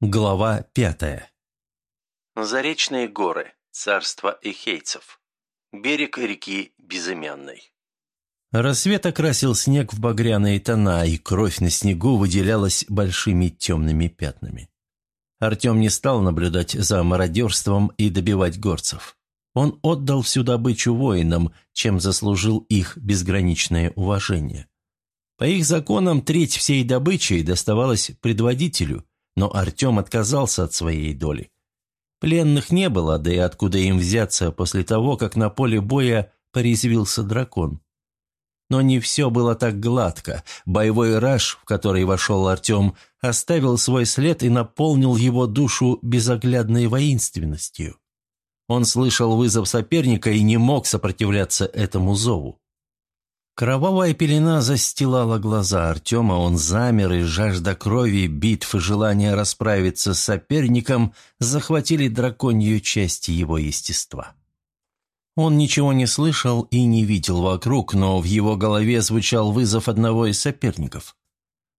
Глава пятая. Заречные горы. Царство эхейцев. Берег реки Безымянной. Рассвет окрасил снег в багряные тона, и кровь на снегу выделялась большими темными пятнами. Артем не стал наблюдать за мародерством и добивать горцев. Он отдал всю добычу воинам, чем заслужил их безграничное уважение. По их законам треть всей добычи доставалась предводителю, но Артем отказался от своей доли. Пленных не было, да и откуда им взяться после того, как на поле боя порезвился дракон. Но не все было так гладко. Боевой раж, в который вошел Артем, оставил свой след и наполнил его душу безоглядной воинственностью. Он слышал вызов соперника и не мог сопротивляться этому зову. Кровавая пелена застилала глаза Артема, он замер, и жажда крови, битв и желание расправиться с соперником захватили драконью часть его естества. Он ничего не слышал и не видел вокруг, но в его голове звучал вызов одного из соперников.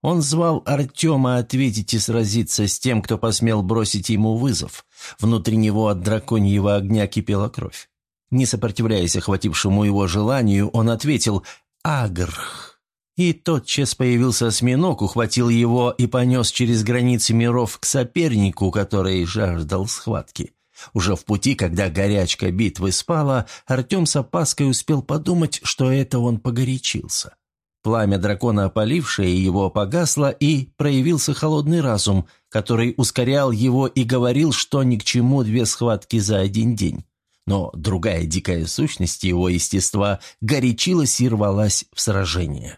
Он звал Артема ответить и сразиться с тем, кто посмел бросить ему вызов. Внутри него от драконьего огня кипела кровь. Не сопротивляясь охватившему его желанию, он ответил Агрх. И тотчас появился осьминог, ухватил его и понес через границы миров к сопернику, который жаждал схватки. Уже в пути, когда горячка битвы спала, Артем с опаской успел подумать, что это он погорячился. Пламя дракона, опалившее его, погасло, и проявился холодный разум, который ускорял его и говорил, что ни к чему две схватки за один день но другая дикая сущность его естества горячилась и рвалась в сражение.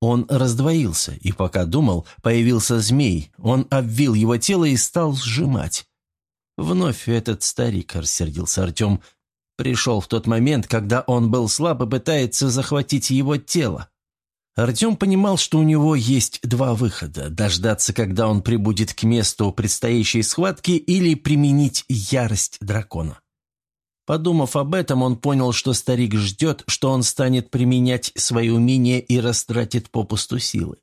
Он раздвоился, и пока думал, появился змей. Он обвил его тело и стал сжимать. Вновь этот старик, рассердился Артем, пришел в тот момент, когда он был слаб и пытается захватить его тело. Артем понимал, что у него есть два выхода – дождаться, когда он прибудет к месту предстоящей схватки, или применить ярость дракона. Подумав об этом, он понял, что старик ждет, что он станет применять свои умения и растратит попусту силы.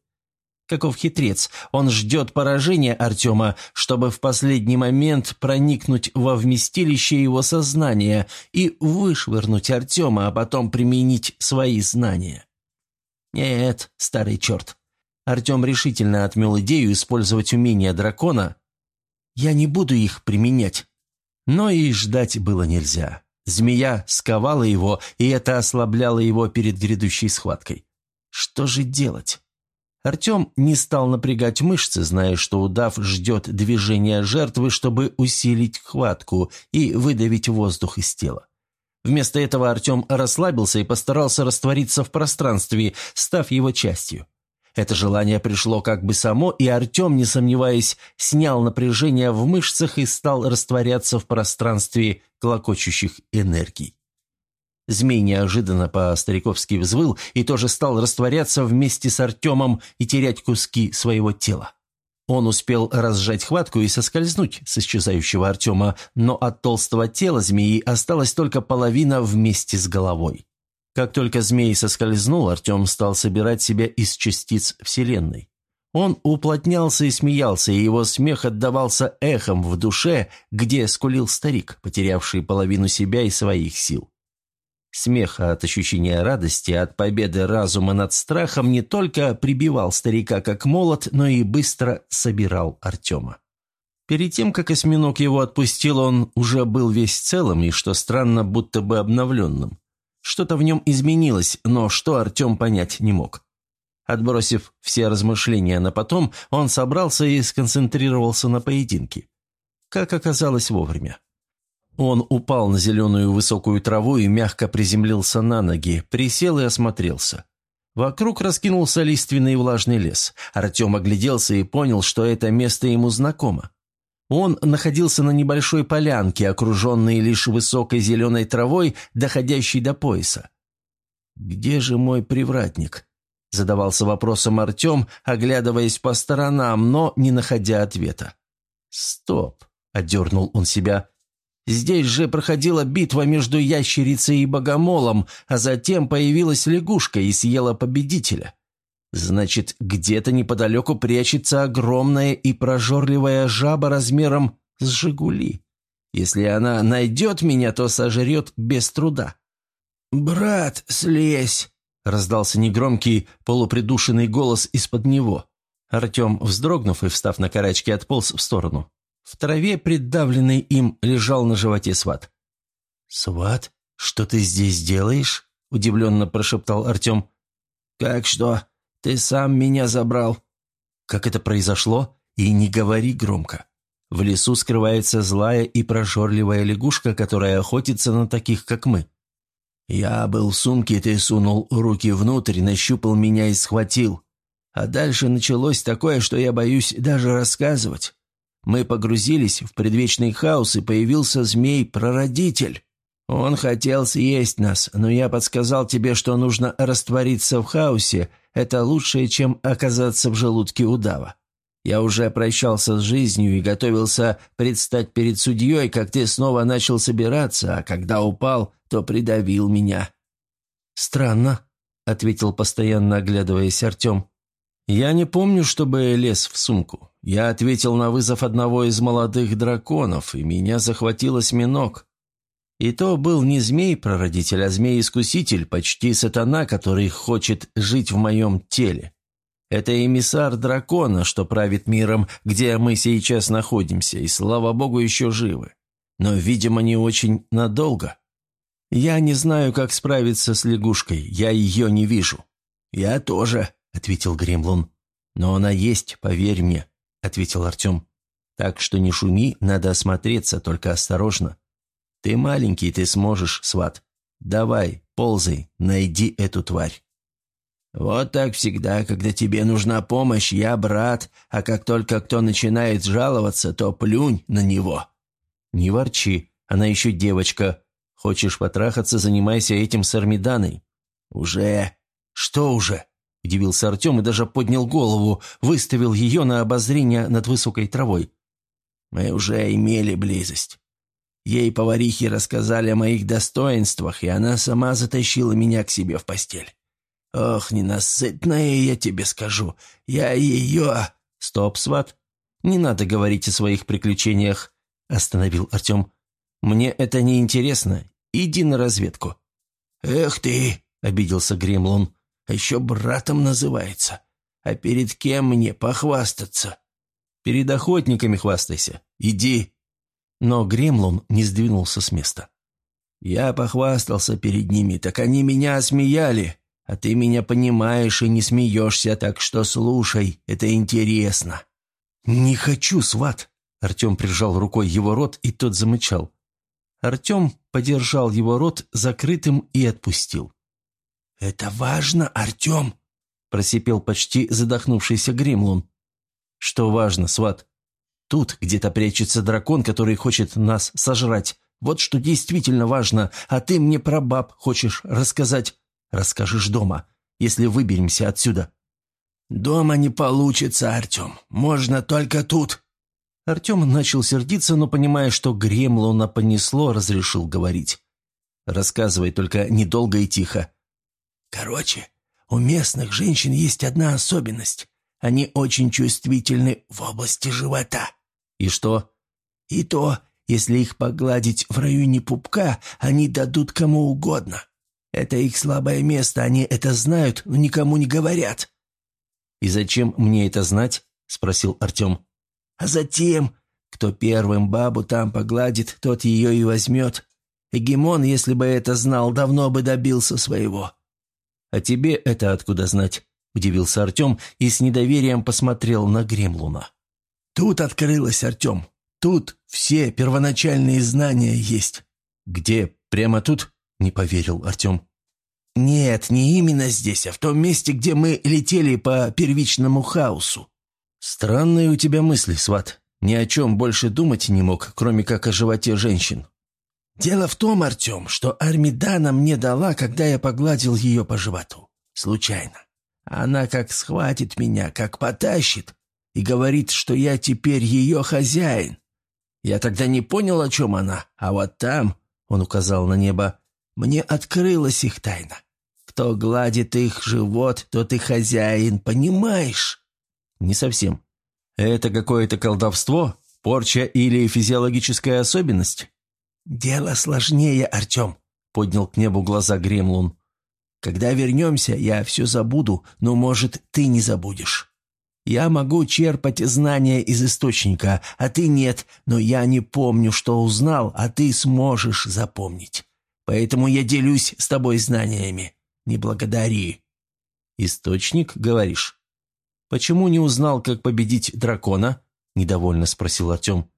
Каков хитрец, он ждет поражения Артема, чтобы в последний момент проникнуть во вместилище его сознания и вышвырнуть Артема, а потом применить свои знания. Нет, старый черт. Артем решительно отмел идею использовать умения дракона. «Я не буду их применять», но и ждать было нельзя. Змея сковала его, и это ослабляло его перед грядущей схваткой. Что же делать? Артем не стал напрягать мышцы, зная, что удав ждет движения жертвы, чтобы усилить хватку и выдавить воздух из тела. Вместо этого Артем расслабился и постарался раствориться в пространстве, став его частью. Это желание пришло как бы само, и Артем, не сомневаясь, снял напряжение в мышцах и стал растворяться в пространстве клокочущих энергий. Змей неожиданно по-стариковски взвыл и тоже стал растворяться вместе с Артемом и терять куски своего тела. Он успел разжать хватку и соскользнуть с исчезающего Артема, но от толстого тела змеи осталась только половина вместе с головой. Как только змей соскользнул, Артем стал собирать себя из частиц Вселенной. Он уплотнялся и смеялся, и его смех отдавался эхом в душе, где скулил старик, потерявший половину себя и своих сил. Смех от ощущения радости, от победы разума над страхом не только прибивал старика как молот, но и быстро собирал Артема. Перед тем, как осьминог его отпустил, он уже был весь целым и, что странно, будто бы обновленным. Что-то в нем изменилось, но что Артем понять не мог. Отбросив все размышления на потом, он собрался и сконцентрировался на поединке. Как оказалось вовремя. Он упал на зеленую высокую траву и мягко приземлился на ноги, присел и осмотрелся. Вокруг раскинулся лиственный влажный лес. Артем огляделся и понял, что это место ему знакомо. Он находился на небольшой полянке, окруженной лишь высокой зеленой травой, доходящей до пояса. «Где же мой привратник?» – задавался вопросом Артем, оглядываясь по сторонам, но не находя ответа. «Стоп!» – одернул он себя. «Здесь же проходила битва между ящерицей и богомолом, а затем появилась лягушка и съела победителя. Значит, где-то неподалеку прячется огромная и прожорливая жаба размером с «Жигули». Если она найдет меня, то сожрет без труда. «Брат, слезь!» — раздался негромкий, полупридушенный голос из-под него. Артем, вздрогнув и встав на карачки, отполз в сторону. В траве, придавленный им, лежал на животе сват. «Сват, что ты здесь делаешь?» — удивленно прошептал Артем. «Как что? Ты сам меня забрал». «Как это произошло? И не говори громко. В лесу скрывается злая и прожорливая лягушка, которая охотится на таких, как мы». «Я был в сумке, ты сунул руки внутрь, нащупал меня и схватил. А дальше началось такое, что я боюсь даже рассказывать. Мы погрузились в предвечный хаос, и появился змей-прародитель. Он хотел съесть нас, но я подсказал тебе, что нужно раствориться в хаосе. Это лучше, чем оказаться в желудке удава. Я уже прощался с жизнью и готовился предстать перед судьей, как ты снова начал собираться, а когда упал, то придавил меня». «Странно», — ответил постоянно оглядываясь Артем. «Я не помню, чтобы лез в сумку. Я ответил на вызов одного из молодых драконов, и меня захватил осьминог. И то был не змей-прародитель, а змей-искуситель, почти сатана, который хочет жить в моем теле. Это эмиссар дракона, что правит миром, где мы сейчас находимся, и, слава богу, еще живы. Но, видимо, не очень надолго. Я не знаю, как справиться с лягушкой, я ее не вижу». «Я тоже», ответил Гремлун. «Но она есть, поверь мне», — ответил Артем. «Так что не шуми, надо осмотреться, только осторожно. Ты маленький, ты сможешь, сват. Давай, ползай, найди эту тварь». «Вот так всегда, когда тебе нужна помощь, я брат, а как только кто начинает жаловаться, то плюнь на него». «Не ворчи, она еще девочка. Хочешь потрахаться, занимайся этим с Армиданой». «Уже?» «Что уже?» – удивился Артем и даже поднял голову, выставил ее на обозрение над высокой травой. «Мы уже имели близость. Ей поварихи рассказали о моих достоинствах, и она сама затащила меня к себе в постель. Ох, ненасытная я тебе скажу. Я ее...» «Стоп, сват. Не надо говорить о своих приключениях», – остановил Артем. «Мне это не интересно. Иди на разведку». «Эх ты!» – обиделся Гремлун а еще братом называется. А перед кем мне похвастаться?» «Перед охотниками хвастайся. Иди». Но Гремлун не сдвинулся с места. «Я похвастался перед ними, так они меня осмеяли. А ты меня понимаешь и не смеешься, так что слушай, это интересно». «Не хочу, сват!» Артем прижал рукой его рот, и тот замычал. Артем подержал его рот закрытым и отпустил. «Это важно, Артем!» – просипел почти задохнувшийся Гремлун. «Что важно, сват? Тут где-то прячется дракон, который хочет нас сожрать. Вот что действительно важно, а ты мне про баб хочешь рассказать. Расскажешь дома, если выберемся отсюда». «Дома не получится, Артем. Можно только тут». Артем начал сердиться, но, понимая, что Гремлуна понесло, разрешил говорить. «Рассказывай, только недолго и тихо. Короче, у местных женщин есть одна особенность. Они очень чувствительны в области живота. И что? И то, если их погладить в районе пупка, они дадут кому угодно. Это их слабое место, они это знают, но никому не говорят. «И зачем мне это знать?» – спросил Артем. «А затем, кто первым бабу там погладит, тот ее и возьмет. Эгемон, если бы это знал, давно бы добился своего. «А тебе это откуда знать?» – удивился Артем и с недоверием посмотрел на Гремлуна. «Тут открылось, Артем. Тут все первоначальные знания есть». «Где? Прямо тут?» – не поверил Артем. «Нет, не именно здесь, а в том месте, где мы летели по первичному хаосу». «Странные у тебя мысли, сват. Ни о чем больше думать не мог, кроме как о животе женщин. Дело в том, Артем, что Армидана мне дала, когда я погладил ее по животу. Случайно. Она как схватит меня, как потащит, и говорит, что я теперь ее хозяин. Я тогда не понял, о чем она, а вот там, — он указал на небо, — мне открылась их тайна. кто гладит их живот, тот и хозяин, понимаешь?» «Не совсем. Это какое-то колдовство, порча или физиологическая особенность?» «Дело сложнее, Артем», — поднял к небу глаза Гремлун. «Когда вернемся, я все забуду, но, может, ты не забудешь. Я могу черпать знания из источника, а ты нет, но я не помню, что узнал, а ты сможешь запомнить. Поэтому я делюсь с тобой знаниями. Не благодари». «Источник, говоришь? Почему не узнал, как победить дракона?» – недовольно спросил Артем.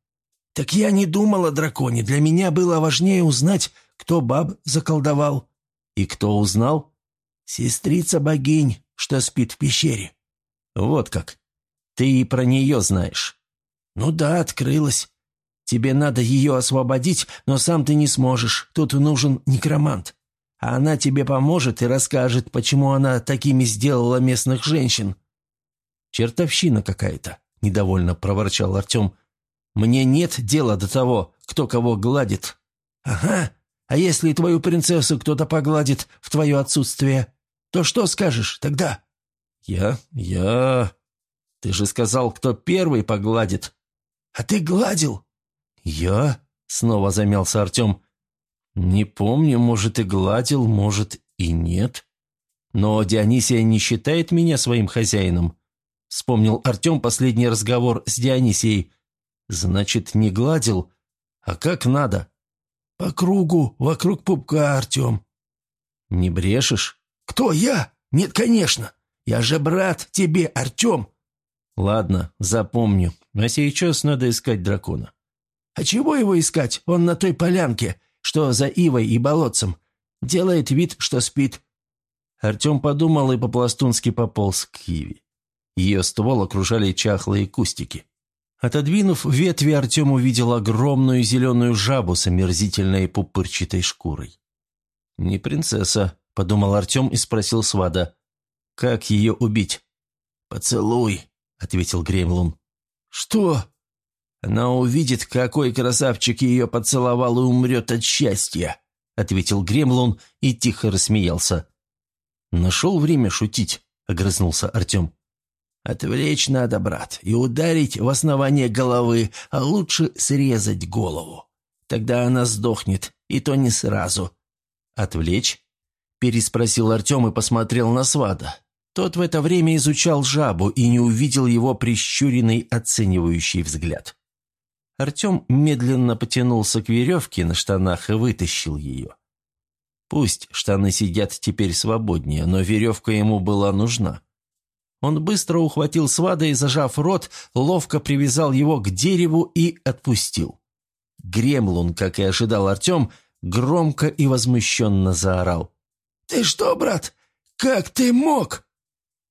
«Так я не думал о драконе. Для меня было важнее узнать, кто баб заколдовал». «И кто узнал?» «Сестрица богинь, что спит в пещере». «Вот как. Ты и про нее знаешь». «Ну да, открылась. Тебе надо ее освободить, но сам ты не сможешь. Тут нужен некромант. А она тебе поможет и расскажет, почему она такими сделала местных женщин». «Чертовщина какая-то», — недовольно проворчал Артем. «Мне нет дела до того, кто кого гладит». «Ага, а если твою принцессу кто-то погладит в твое отсутствие, то что скажешь тогда?» «Я... я...» «Ты же сказал, кто первый погладит». «А ты гладил?» «Я?» — снова замялся Артем. «Не помню, может, и гладил, может, и нет. Но Дионисия не считает меня своим хозяином». Вспомнил Артем последний разговор с Дионисией. «Значит, не гладил? А как надо?» «По кругу, вокруг пупка, Артем». «Не брешешь?» «Кто я? Нет, конечно. Я же брат тебе, Артем». «Ладно, запомню. А сейчас надо искать дракона». А чего его искать? Он на той полянке, что за ивой и болотцем. Делает вид, что спит». Артем подумал и по-пластунски пополз к Иве. Ее ствол окружали чахлые кустики. Отодвинув ветви, Артем увидел огромную зеленую жабу с омерзительной пупырчатой шкурой. «Не принцесса», — подумал Артем и спросил Свада. «Как ее убить?» «Поцелуй», — ответил Гремлун. «Что?» Она увидит, какой красавчик ее поцеловал и умрет от счастья», — ответил Гремлун и тихо рассмеялся. «Нашел время шутить», — огрызнулся Артем. «Отвлечь надо, брат, и ударить в основание головы, а лучше срезать голову. Тогда она сдохнет, и то не сразу». «Отвлечь?» — переспросил Артем и посмотрел на свада. Тот в это время изучал жабу и не увидел его прищуренный оценивающий взгляд. Артем медленно потянулся к веревке на штанах и вытащил ее. Пусть штаны сидят теперь свободнее, но веревка ему была нужна. Он быстро ухватил свада и, зажав рот, ловко привязал его к дереву и отпустил. Гремлун, как и ожидал Артем, громко и возмущенно заорал. «Ты что, брат? Как ты мог?»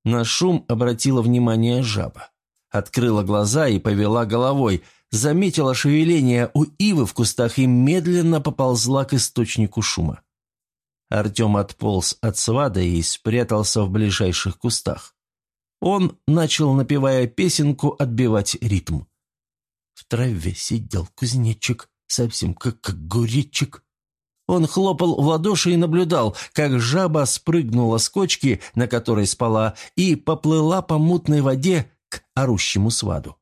На шум обратила внимание жаба. Открыла глаза и повела головой – заметила шевеление у ивы в кустах и медленно поползла к источнику шума. Артем отполз от свада и спрятался в ближайших кустах. Он начал, напевая песенку, отбивать ритм. В траве сидел кузнечик, совсем как огуречек. Он хлопал в ладоши и наблюдал, как жаба спрыгнула с кочки, на которой спала, и поплыла по мутной воде к орущему сваду.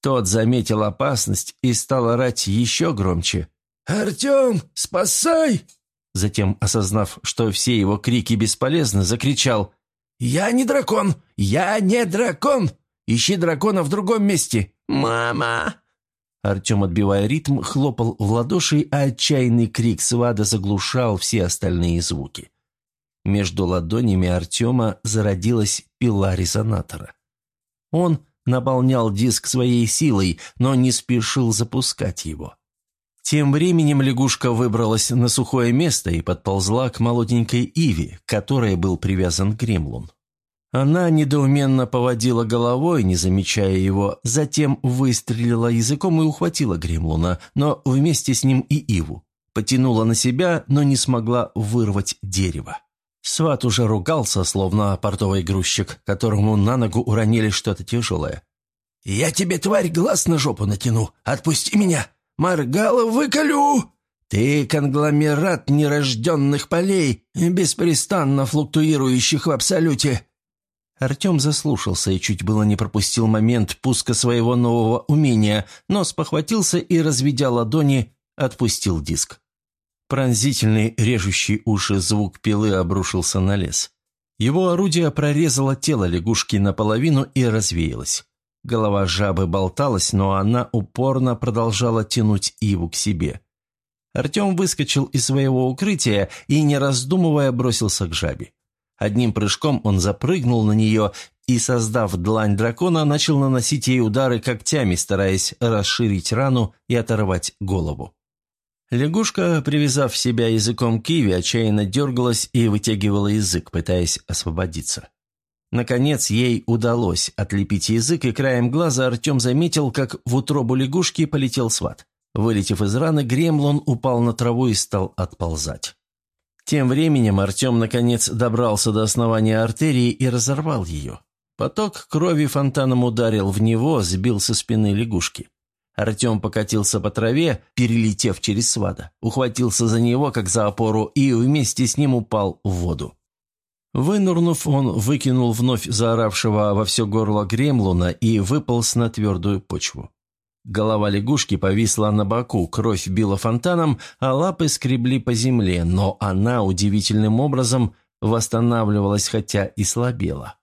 Тот заметил опасность и стал орать еще громче. «Артем, спасай!» Затем, осознав, что все его крики бесполезны, закричал. «Я не дракон! Я не дракон! Ищи дракона в другом месте! Мама!» Артем, отбивая ритм, хлопал в ладоши, а отчаянный крик свада заглушал все остальные звуки. Между ладонями Артема зародилась пила резонатора. Он наполнял диск своей силой, но не спешил запускать его. Тем временем лягушка выбралась на сухое место и подползла к молоденькой Иве, к которой был привязан Гремлун. Она недоуменно поводила головой, не замечая его, затем выстрелила языком и ухватила Гремлуна, но вместе с ним и Иву. Потянула на себя, но не смогла вырвать дерево. Сват уже ругался, словно портовый грузчик, которому на ногу уронили что-то тяжелое. «Я тебе, тварь, глаз на жопу натяну! Отпусти меня! Маргала выколю!» Ты конгломерат нерожденных полей, беспрестанно флуктуирующих в абсолюте». Артем заслушался и чуть было не пропустил момент пуска своего нового умения, но спохватился и, разведя ладони, отпустил диск. Пронзительный, режущий уши звук пилы обрушился на лес. Его орудие прорезало тело лягушки наполовину и развеялось. Голова жабы болталась, но она упорно продолжала тянуть Иву к себе. Артем выскочил из своего укрытия и, не раздумывая, бросился к жабе. Одним прыжком он запрыгнул на нее и, создав длань дракона, начал наносить ей удары когтями, стараясь расширить рану и оторвать голову. Лягушка, привязав себя языком к Иве, отчаянно дергалась и вытягивала язык, пытаясь освободиться. Наконец, ей удалось отлепить язык, и краем глаза Артем заметил, как в утробу лягушки полетел сват. Вылетев из раны, гремлон упал на траву и стал отползать. Тем временем Артем, наконец, добрался до основания артерии и разорвал ее. Поток крови фонтаном ударил в него, сбил со спины лягушки. Артем покатился по траве, перелетев через свада, ухватился за него, как за опору, и вместе с ним упал в воду. Вынурнув, он выкинул вновь заоравшего во все горло гремлуна и выполз на твердую почву. Голова лягушки повисла на боку, кровь била фонтаном, а лапы скребли по земле, но она удивительным образом восстанавливалась, хотя и слабела.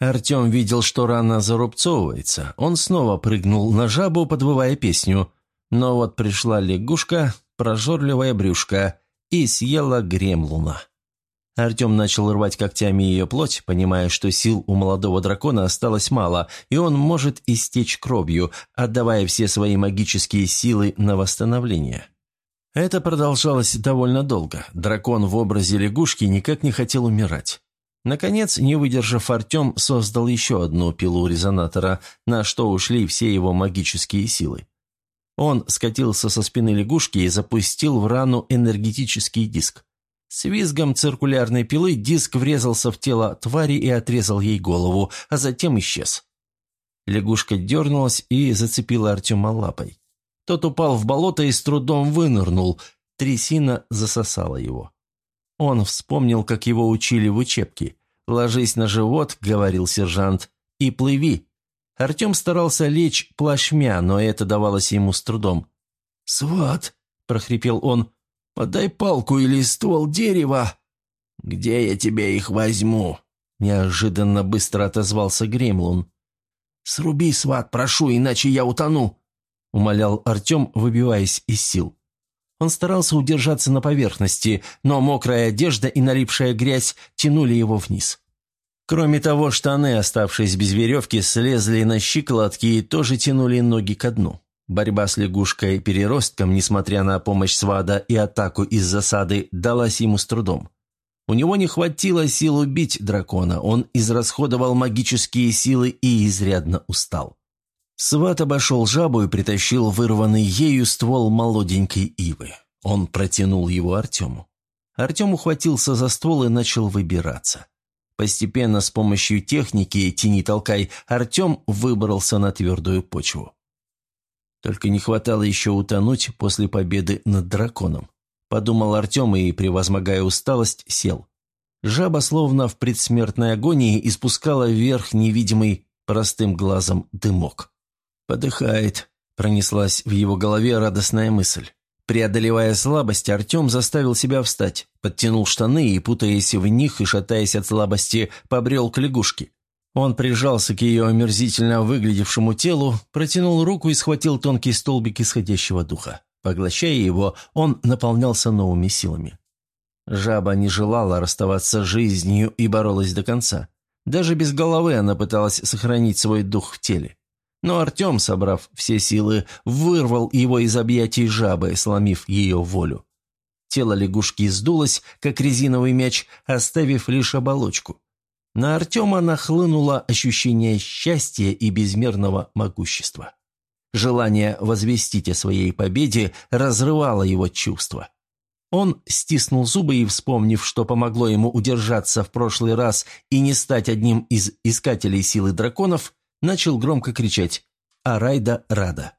Артем видел, что рана зарубцовывается. Он снова прыгнул на жабу, подвывая песню. Но вот пришла лягушка, прожорливая брюшка, и съела гремлуна. Артем начал рвать когтями ее плоть, понимая, что сил у молодого дракона осталось мало, и он может истечь кровью, отдавая все свои магические силы на восстановление. Это продолжалось довольно долго. Дракон в образе лягушки никак не хотел умирать. Наконец, не выдержав, Артем создал еще одну пилу резонатора, на что ушли все его магические силы. Он скатился со спины лягушки и запустил в рану энергетический диск. С визгом циркулярной пилы диск врезался в тело твари и отрезал ей голову, а затем исчез. Лягушка дернулась и зацепила Артема лапой. Тот упал в болото и с трудом вынырнул. Трясина засосала его. Он вспомнил, как его учили в учебке. «Ложись на живот», — говорил сержант, — «и плыви». Артем старался лечь плашмя, но это давалось ему с трудом. «Сват», — прохрипел он, Подай палку или ствол дерева». «Где я тебе их возьму?» Неожиданно быстро отозвался Гремлун. «Сруби, сват, прошу, иначе я утону», — умолял Артем, выбиваясь из сил. Он старался удержаться на поверхности, но мокрая одежда и налипшая грязь тянули его вниз. Кроме того, штаны, оставшись без веревки, слезли на щиколотки и тоже тянули ноги ко дну. Борьба с лягушкой-переростком, несмотря на помощь свада и атаку из засады, далась ему с трудом. У него не хватило сил убить дракона, он израсходовал магические силы и изрядно устал. Сват обошел жабу и притащил вырванный ею ствол молоденькой ивы. Он протянул его Артему. Артем ухватился за ствол и начал выбираться. Постепенно с помощью техники «тяни-толкай» Артем выбрался на твердую почву. Только не хватало еще утонуть после победы над драконом. Подумал Артем и, превозмогая усталость, сел. Жаба, словно в предсмертной агонии, испускала вверх невидимый простым глазом дымок. «Подыхает», — пронеслась в его голове радостная мысль. Преодолевая слабость, Артем заставил себя встать, подтянул штаны и, путаясь в них и шатаясь от слабости, побрел к лягушке. Он прижался к ее омерзительно выглядевшему телу, протянул руку и схватил тонкий столбик исходящего духа. Поглощая его, он наполнялся новыми силами. Жаба не желала расставаться с жизнью и боролась до конца. Даже без головы она пыталась сохранить свой дух в теле. Но Артем, собрав все силы, вырвал его из объятий жабы, сломив ее волю. Тело лягушки сдулось, как резиновый мяч, оставив лишь оболочку. На Артема нахлынуло ощущение счастья и безмерного могущества. Желание возвестить о своей победе разрывало его чувства. Он стиснул зубы и, вспомнив, что помогло ему удержаться в прошлый раз и не стать одним из искателей силы драконов, начал громко кричать «Арайда рада!».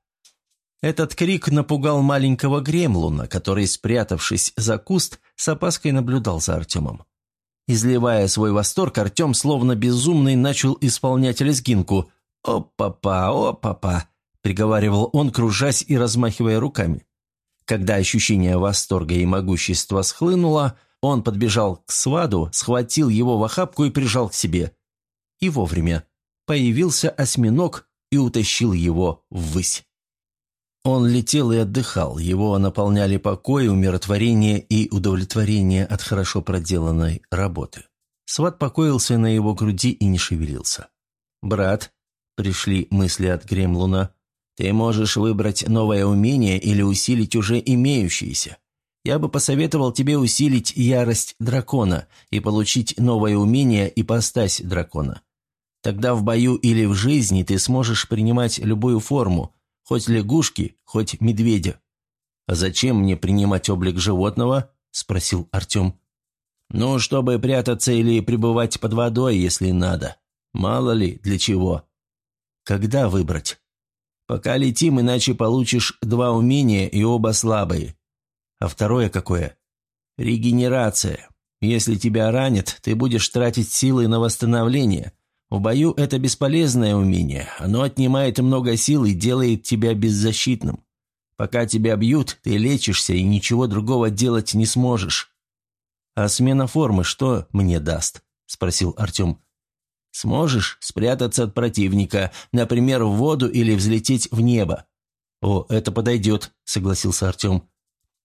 Этот крик напугал маленького гремлуна, который, спрятавшись за куст, с опаской наблюдал за Артемом. Изливая свой восторг, Артем, словно безумный, начал исполнять лезгинку. «О-папа, о-папа!» – приговаривал он, кружась и размахивая руками. Когда ощущение восторга и могущества схлынуло, он подбежал к сваду, схватил его в охапку и прижал к себе. И вовремя. Появился осьминог и утащил его ввысь. Он летел и отдыхал, его наполняли покой, умиротворение и удовлетворение от хорошо проделанной работы. Сват покоился на его груди и не шевелился. «Брат», — пришли мысли от Гремлуна, — «ты можешь выбрать новое умение или усилить уже имеющееся. Я бы посоветовал тебе усилить ярость дракона и получить новое умение и постась дракона. Тогда в бою или в жизни ты сможешь принимать любую форму, хоть лягушки, хоть медведя. «А зачем мне принимать облик животного?» – спросил Артем. «Ну, чтобы прятаться или пребывать под водой, если надо. Мало ли, для чего». «Когда выбрать?» «Пока летим, иначе получишь два умения и оба слабые. А второе какое? Регенерация. Если тебя ранят, ты будешь тратить силы на восстановление. В бою это бесполезное умение. Оно отнимает много сил и делает тебя беззащитным. Пока тебя бьют, ты лечишься и ничего другого делать не сможешь. «А смена формы что мне даст?» – спросил Артем. «Сможешь спрятаться от противника, например, в воду или взлететь в небо». «О, это подойдет», – согласился Артем.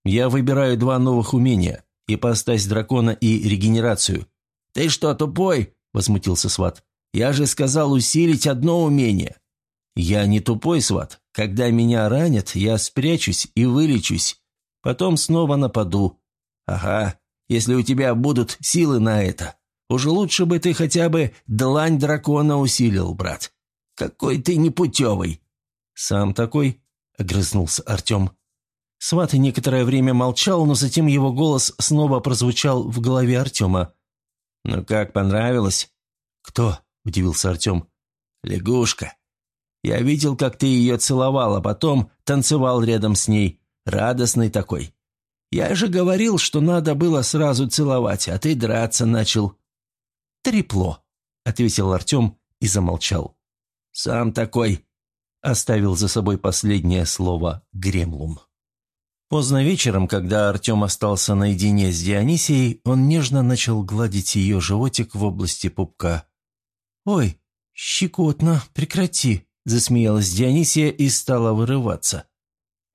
Я выбираю два новых умения – ипостась дракона и регенерацию». «Ты что, тупой?» – возмутился Сват. «Я же сказал усилить одно умение». «Я не тупой, Сват. Когда меня ранят, я спрячусь и вылечусь. Потом снова нападу». «Ага, если у тебя будут силы на это. Уже лучше бы ты хотя бы длань дракона усилил, брат. Какой ты непутевый». «Сам такой?» – огрызнулся Артем. Сват некоторое время молчал, но затем его голос снова прозвучал в голове Артема. «Ну как, понравилось?» «Кто?» – удивился Артем. «Лягушка. Я видел, как ты ее целовал, а потом танцевал рядом с ней. Радостный такой. Я же говорил, что надо было сразу целовать, а ты драться начал». «Трепло», – ответил Артем и замолчал. «Сам такой», – оставил за собой последнее слово Гремлун. Поздно вечером, когда Артем остался наедине с Дионисией, он нежно начал гладить ее животик в области пупка. «Ой, щекотно, прекрати!» – засмеялась Дионисия и стала вырываться.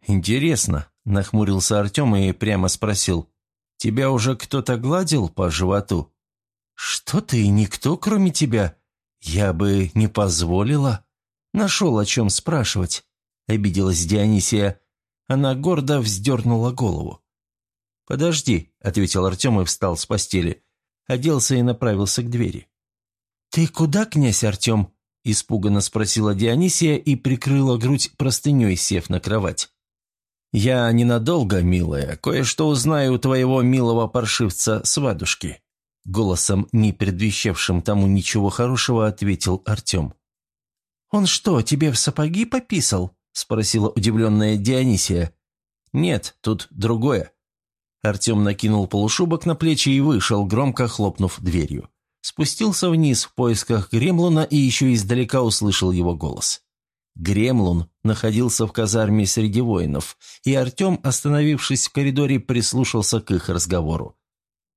«Интересно», – нахмурился Артем и прямо спросил. «Тебя уже кто-то гладил по животу?» «Что ты, никто, кроме тебя? Я бы не позволила. Нашел о чем спрашивать», – обиделась Дионисия. Она гордо вздернула голову. «Подожди», — ответил Артем и встал с постели. Оделся и направился к двери. «Ты куда, князь Артем?» – испуганно спросила Дионисия и прикрыла грудь простыней, сев на кровать. «Я ненадолго, милая, кое-что узнаю у твоего милого паршивца Свадушки», – голосом, не предвещавшим тому ничего хорошего, ответил Артем. «Он что, тебе в сапоги пописал?» – спросила удивленная Дионисия. «Нет, тут другое». Артем накинул полушубок на плечи и вышел, громко хлопнув дверью. Спустился вниз в поисках Гремлуна и еще издалека услышал его голос. Гремлун находился в казарме среди воинов, и Артем, остановившись в коридоре, прислушался к их разговору.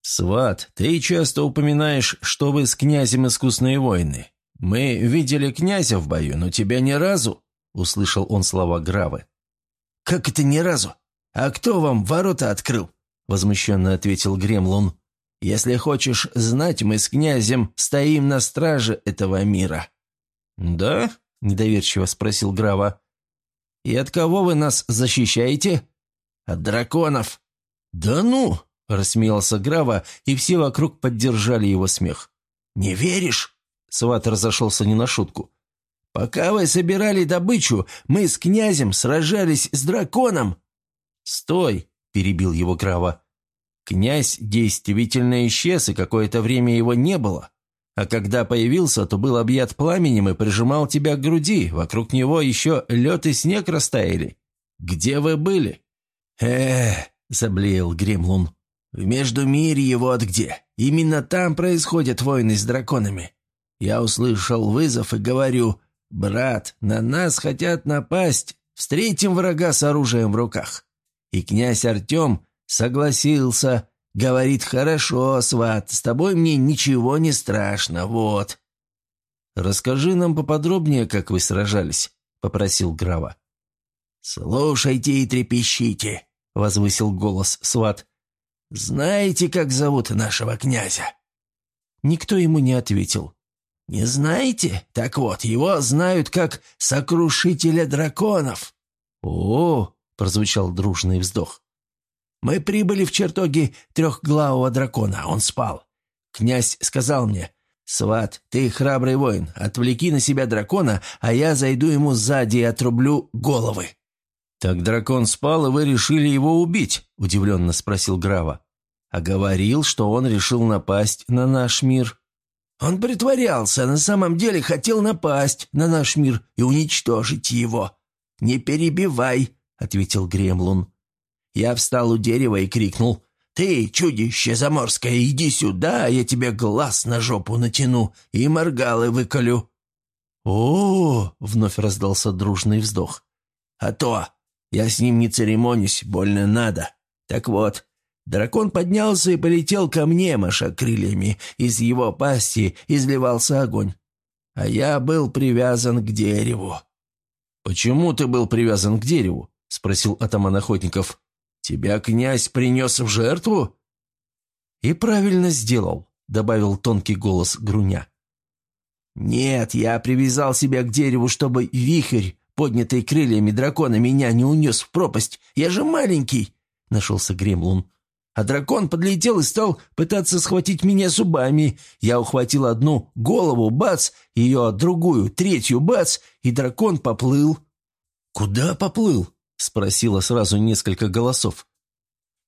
«Сват, ты часто упоминаешь, что вы с князем искусные воины. Мы видели князя в бою, но тебя ни разу...» услышал он слова Гравы. «Как это ни разу? А кто вам ворота открыл?» возмущенно ответил Гремлун. «Если хочешь знать, мы с князем стоим на страже этого мира». «Да?» – недоверчиво спросил Грава. «И от кого вы нас защищаете?» «От драконов». «Да ну!» – рассмеялся Грава, и все вокруг поддержали его смех. «Не веришь?» – Сват разошелся не на шутку. Пока вы собирали добычу, мы с князем сражались с драконом». «Стой!» – перебил его Грава. «Князь действительно исчез, и какое-то время его не было. А когда появился, то был объят пламенем и прижимал тебя к груди. Вокруг него еще лед и снег растаяли. Где вы были?» «Э, — заблеял Гремлун, — в Междумирье вот где. Именно там происходят войны с драконами. Я услышал вызов и говорю, брат, на нас хотят напасть, встретим врага с оружием в руках. И князь Артем согласился, говорит, хорошо, сват, с тобой мне ничего не страшно, вот». «Расскажи нам поподробнее, как вы сражались», — попросил Грава. «Слушайте и трепещите», — возвысил голос сват. «Знаете, как зовут нашего князя?» Никто ему не ответил. «Не знаете? Так вот, его знают как сокрушителя драконов». «О!» — прозвучал дружный вздох. «Мы прибыли в чертоги трехглавого дракона, он спал. Князь сказал мне, «Сват, ты храбрый воин, отвлеки на себя дракона, а я зайду ему сзади и отрублю головы». «Так дракон спал, и вы решили его убить?» – удивленно спросил Грава. «А говорил, что он решил напасть на наш мир». «Он притворялся, на самом деле хотел напасть на наш мир и уничтожить его. Не перебивай», – ответил Гремлун. Я встал у дерева и крикнул. «Ты, чудище заморское, иди сюда, я тебе глаз на жопу натяну и моргалы выколю». «О!», -о — вновь раздался дружный вздох. «А то! Я с ним не церемонюсь, больно надо. Так вот, дракон поднялся и полетел ко мне, маша крыльями. Из его пасти изливался огонь. А я был привязан к дереву». «Почему ты был привязан к дереву?» — спросил атаман охотников. «Тебя князь принес в жертву?» «И правильно сделал», — добавил тонкий голос Груня. «Нет, я привязал себя к дереву, чтобы вихрь поднятый крыльями дракона, меня не унес в пропасть. Я же маленький!» — нашелся Гремлун. А дракон подлетел и стал пытаться схватить меня зубами. Я ухватил одну голову, бац, ее другую, третью, бац, и дракон поплыл. «Куда поплыл?» — спросило сразу несколько голосов.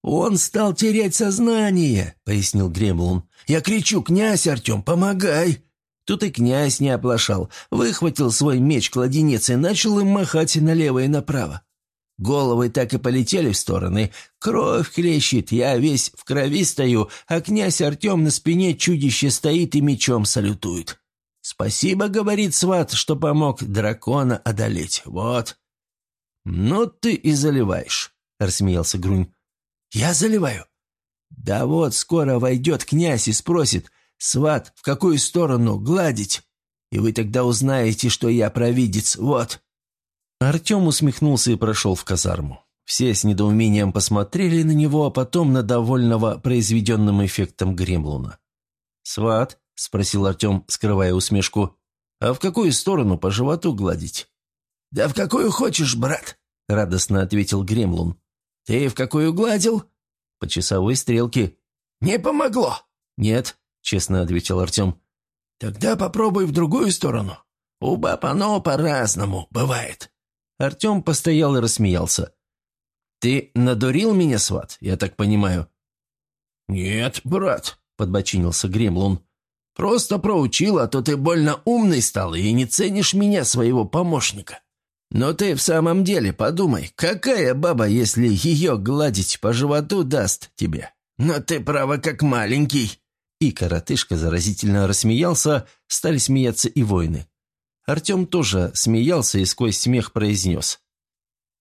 «Он стал терять сознание», — пояснил Гремлун. «Я кричу, князь Артем, помогай!» Тут и князь не оплошал, выхватил свой меч-кладенец и начал им махать налево и направо. Головы так и полетели в стороны. Кровь хлещет, я весь в крови стою, а князь Артем на спине чудище стоит и мечом салютует. «Спасибо, — говорит сват, — что помог дракона одолеть. Вот». «Ну ты и заливаешь», — рассмеялся Грунь. «Я заливаю?» «Да вот, скоро войдет князь и спросит, «Сват, в какую сторону гладить?» И вы тогда узнаете, что я провидец, вот». Артем усмехнулся и прошел в казарму. Все с недоумением посмотрели на него, а потом на довольного произведенным эффектом Гремлуна. «Сват?» – спросил Артем, скрывая усмешку. «А в какую сторону по животу гладить?» «Да в какую хочешь, брат», – радостно ответил Гремлун. «Ты в какую гладил?» «По часовой стрелке». «Не помогло». «Нет» честно ответил Артем. «Тогда попробуй в другую сторону. У баб оно по-разному бывает». Артем постоял и рассмеялся. «Ты надурил меня, сват, я так понимаю?» «Нет, брат», — подбочинился Гремлун. «Просто проучил, а то ты больно умный стал и не ценишь меня, своего помощника. Но ты в самом деле подумай, какая баба, если ее гладить по животу, даст тебе? Но ты, право, как маленький». И коротышка заразительно рассмеялся, стали смеяться и воины. Артем тоже смеялся и сквозь смех произнес.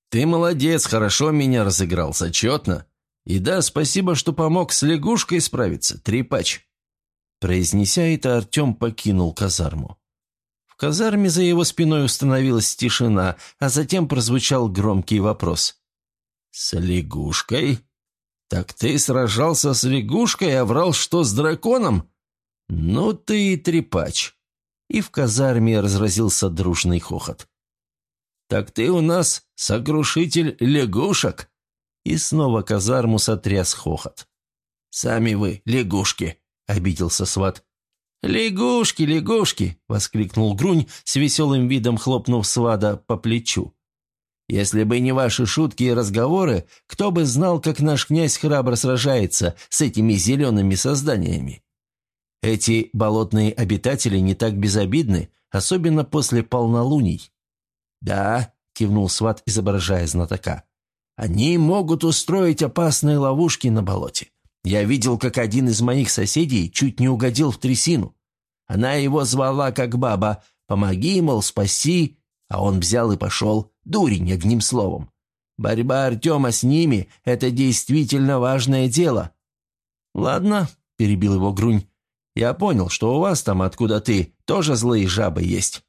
«Ты молодец, хорошо меня разыграл, зачетно. И да, спасибо, что помог с лягушкой справиться, трепач». Произнеся это, Артем покинул казарму. В казарме за его спиной установилась тишина, а затем прозвучал громкий вопрос. «С лягушкой?» «Так ты сражался с лягушкой, а врал, что с драконом? Ну ты и трепач!» И в казарме разразился дружный хохот. «Так ты у нас сокрушитель лягушек?» И снова казарму сотряс хохот. «Сами вы, лягушки!» — обиделся сват. «Лягушки, лягушки!» — воскликнул Грунь с веселым видом, хлопнув свада по плечу. Если бы не ваши шутки и разговоры, кто бы знал, как наш князь храбро сражается с этими зелеными созданиями? Эти болотные обитатели не так безобидны, особенно после полнолуний. Да, кивнул сват, изображая знатока. «Они могут устроить опасные ловушки на болоте. Я видел, как один из моих соседей чуть не угодил в трясину. Она его звала как баба «помоги, мол, спаси», а он взял и пошел, дурень, одним словом. Борьба Артема с ними – это действительно важное дело. «Ладно», – перебил его Грунь, – «я понял, что у вас там, откуда ты, тоже злые жабы есть.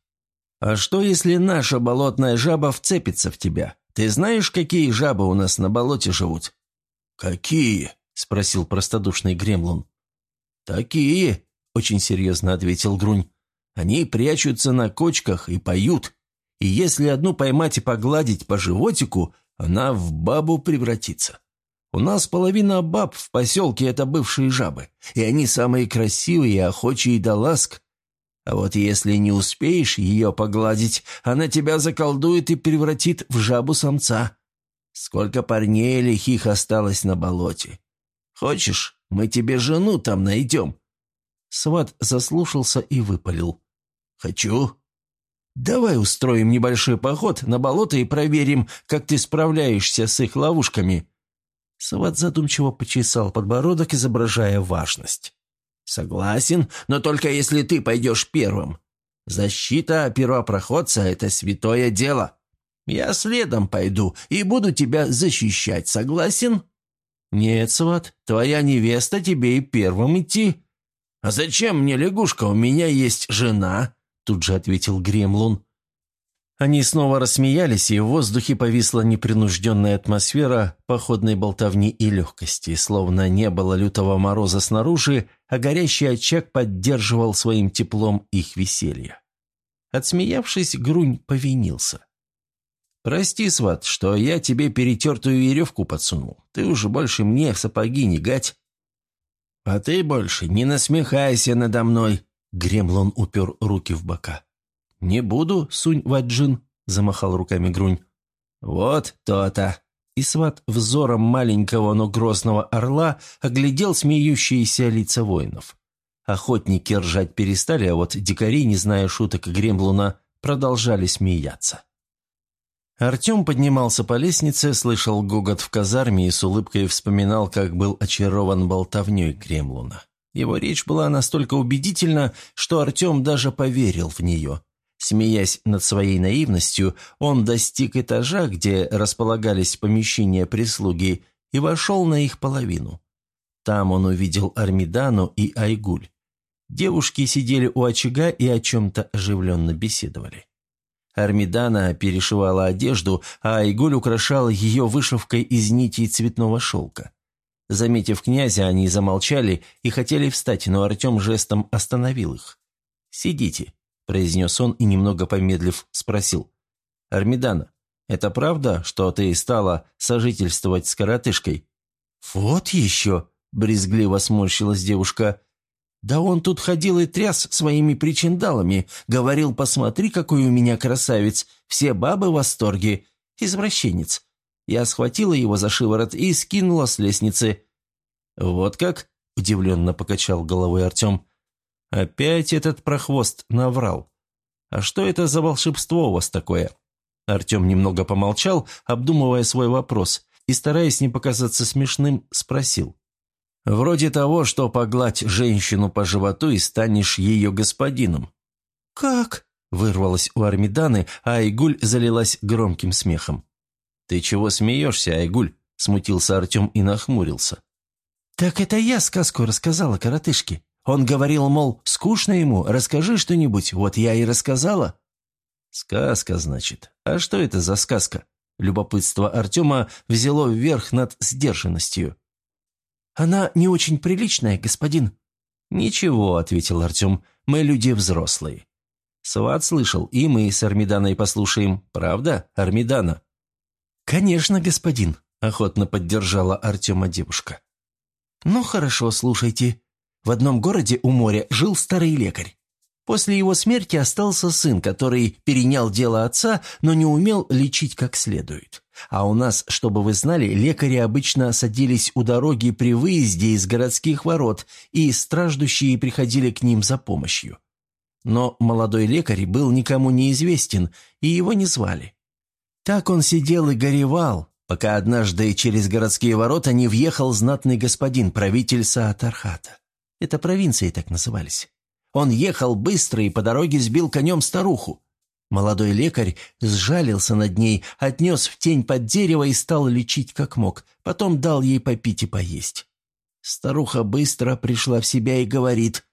А что, если наша болотная жаба вцепится в тебя? Ты знаешь, какие жабы у нас на болоте живут?» «Какие?» – спросил простодушный Гремлун. «Такие», – очень серьезно ответил Грунь. «Они прячутся на кочках и поют. И если одну поймать и погладить по животику, она в бабу превратится. У нас половина баб в поселке – это бывшие жабы, и они самые красивые охочие до ласк. А вот если не успеешь ее погладить, она тебя заколдует и превратит в жабу-самца. Сколько парней лихих осталось на болоте. Хочешь, мы тебе жену там найдем?» Сват заслушался и выпалил. «Хочу». «Давай устроим небольшой поход на болото и проверим, как ты справляешься с их ловушками». Сват задумчиво почесал подбородок, изображая важность. «Согласен, но только если ты пойдешь первым. Защита первопроходца – это святое дело. Я следом пойду и буду тебя защищать, согласен?» «Нет, Сват, твоя невеста тебе и первым идти». «А зачем мне лягушка? У меня есть жена», тут же ответил Гремлун. Они снова рассмеялись, и в воздухе повисла непринужденная атмосфера походной болтовни и легкости, словно не было лютого мороза снаружи, а горящий очаг поддерживал своим теплом их веселье. Отсмеявшись, Грунь повинился. «Прости, сват, что я тебе перетертую веревку подсунул. Ты уже больше мне в сапоги не гать». «А ты больше не насмехайся надо мной», Гремлон упер руки в бока. «Не буду, Сунь Ваджин», — замахал руками Грунь. «Вот то-то!» И сват взором маленького, но грозного орла оглядел смеющиеся лица воинов. Охотники ржать перестали, а вот дикари, не зная шуток Гремлуна, продолжали смеяться. Артем поднимался по лестнице, слышал гогот в казарме и с улыбкой вспоминал, как был очарован болтовней Гремлуна. Его речь была настолько убедительна, что Артем даже поверил в нее. Смеясь над своей наивностью, он достиг этажа, где располагались помещения прислуги, и вошел на их половину. Там он увидел Армидану и Айгуль. Девушки сидели у очага и о чем-то оживленно беседовали. Армидана перешивала одежду, а Айгуль украшала ее вышивкой из нитей цветного шелка. Заметив князя, они замолчали и хотели встать, но Артем жестом остановил их. «Сидите», – произнес он и, немного помедлив, спросил. «Армидана, это правда, что ты стала сожительствовать с коротышкой?» «Вот еще», – брезгливо сморщилась девушка. «Да он тут ходил и тряс своими причиндалами, говорил, посмотри, какой у меня красавец, все бабы в восторге, извращенец. Я схватила его за шиворот и скинула с лестницы. «Вот как?» – удивленно покачал головой Артем. «Опять этот прохвост наврал. А что это за волшебство у вас такое?» Артем немного помолчал, обдумывая свой вопрос, и, стараясь не показаться смешным, спросил. «Вроде того, что погладь женщину по животу и станешь ее господином». «Как?» – вырвалось у Армиданы, а Айгуль залилась громким смехом. «Ты чего смеешься, Айгуль?» – смутился Артем и нахмурился. «Так это я сказку рассказала коротышке. Он говорил, мол, скучно ему, расскажи что-нибудь, вот я и рассказала». «Сказка, значит. А что это за сказка?» Любопытство Артема взяло вверх над сдержанностью. «Она не очень приличная, господин». «Ничего», — ответил Артем, — «мы люди взрослые». Сват слышал, и мы с Армиданой послушаем. Правда, Армидана?» «Конечно, господин», – охотно поддержала Артема девушка. «Ну хорошо, слушайте. В одном городе у моря жил старый лекарь. После его смерти остался сын, который перенял дело отца, но не умел лечить как следует. А у нас, чтобы вы знали, лекари обычно садились у дороги при выезде из городских ворот, и страждущие приходили к ним за помощью. Но молодой лекарь был никому неизвестен, и его не звали. Так он сидел и горевал, пока однажды через городские ворота не въехал знатный господин, правитель Саатархата. Это провинции так назывались. Он ехал быстро и по дороге сбил конем старуху. Молодой лекарь сжалился над ней, отнес в тень под дерево и стал лечить как мог, потом дал ей попить и поесть. Старуха быстро пришла в себя и говорит,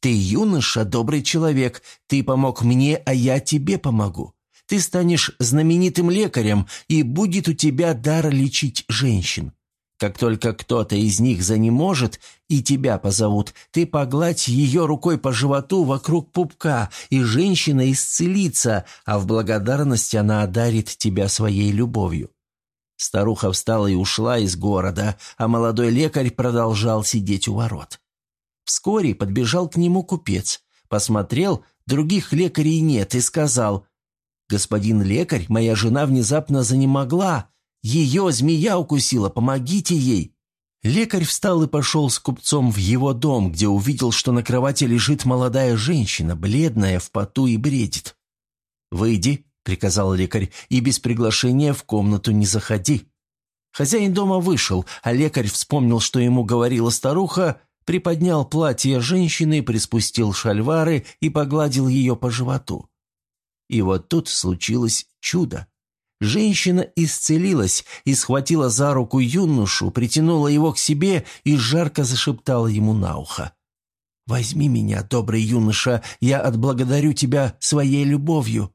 «Ты юноша, добрый человек, ты помог мне, а я тебе помогу. Ты станешь знаменитым лекарем, и будет у тебя дар лечить женщин. Как только кто-то из них занеможет и тебя позовут, ты погладь ее рукой по животу вокруг пупка, и женщина исцелится, а в благодарность она одарит тебя своей любовью». Старуха встала и ушла из города, а молодой лекарь продолжал сидеть у ворот. Вскоре подбежал к нему купец, посмотрел, других лекарей нет, и сказал, «Господин лекарь, моя жена внезапно занемогла, ее змея укусила, помогите ей!» Лекарь встал и пошел с купцом в его дом, где увидел, что на кровати лежит молодая женщина, бледная, в поту и бредит. «Выйди», — приказал лекарь, — «и без приглашения в комнату не заходи». Хозяин дома вышел, а лекарь вспомнил, что ему говорила старуха, приподнял платье женщины, приспустил шальвары и погладил ее по животу. И вот тут случилось чудо. Женщина исцелилась и схватила за руку юношу, притянула его к себе и жарко зашептала ему на ухо. «Возьми меня, добрый юноша, я отблагодарю тебя своей любовью».